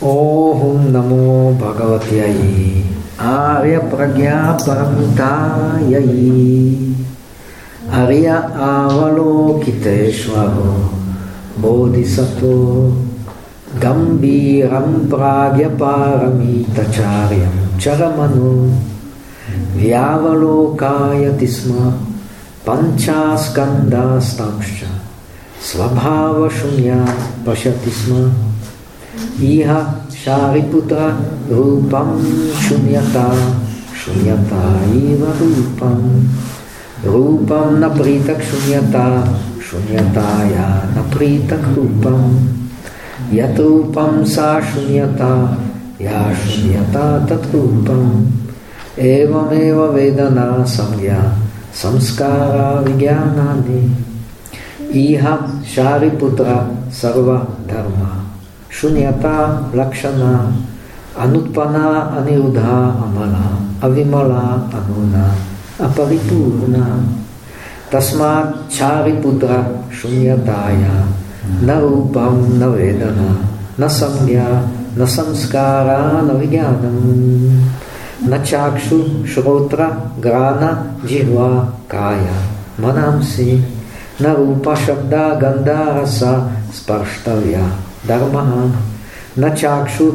Om Namo Bhagavatyai Arya Pragya Paramitayi Arya Avalokiteshvaro Bodhisattva Gambiram Pragya Paramitacharyam Charamanu Vyavalokáyati sma panchaskandastamscha svabhava shunya pashati sma Iha Shariputra Rupam Shunyata Shunyata Iva Rupam. Rupam Napritak Shunyata Shunyataya Napritak Rupam. Yat Rupam Sa Shunyata Ya Shunyata Tat Rupam. Evam Eva Vedana Samya Samskara Vijnanani Iha Shariputra Sarva Dharma šunyata, lakšana, anutpana, anirudha, amala, avimala, anuna, aparipurna, tasma chariputra, šunyataya, narupam, navedana, nasamya, nasamskara, navigyanam, načakšu, šrotra, grána, džihva, kája, manamsi, narupa, šabda, gandha, rasa, sparštavya. धर्म। न चाक्षु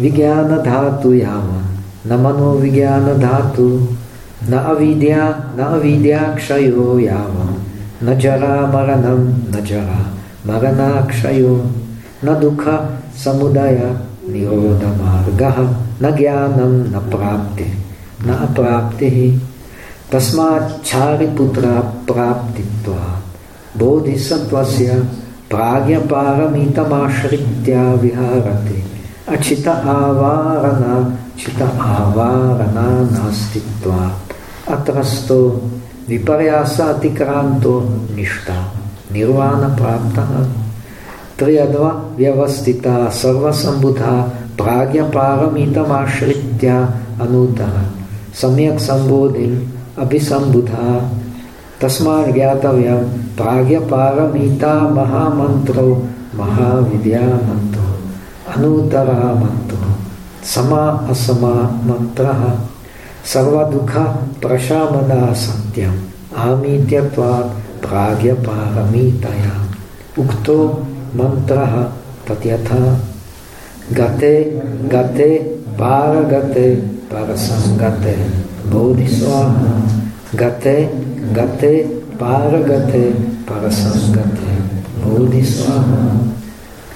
विज्ञान धातु याम। न मनो विज्ञान धातु न अविद्या न अविद्या क्षयो याम। न जरा मरणम न जरा मरणाक्षयो। न दुख समुदय निरोध मार्ग न ज्ञानम न प्राप्ति, न अप्राप्ति। तस्माचारिपुत्र प्राप्तित्वा बोधिसत्वस्य प्राज्ञपारमितमाश्रित्य विहारते अचित आवारण चित आवारण नास्तित्वात् अत्रस्तो विपर्यास अतिक्रांतो निष्ठा निर्वाण प्राप्तः त्रियद्व व्यवस्थिता सर्वसंबुधा प्राज्ञपारमितमाश्रित्य अनुतः सम्यक् तस्मात् ज्ञातव्यं। प्राज्ञपारमिता महामन्त्रो, महाविद्यामन्त्रो अनुतरा मन्त्रो समा असमा मन्त्रः सर्वदुःख प्रशामना सत्यम्। आमीत्यत्वात् प्राज्ञपारमितया उक्तो मन्त्रः तथ्यथा गते गते, पारगते, परसंगते। बोधिस्वाहा। गते Gate, Paragate, Parasangaté. Bodhisattva.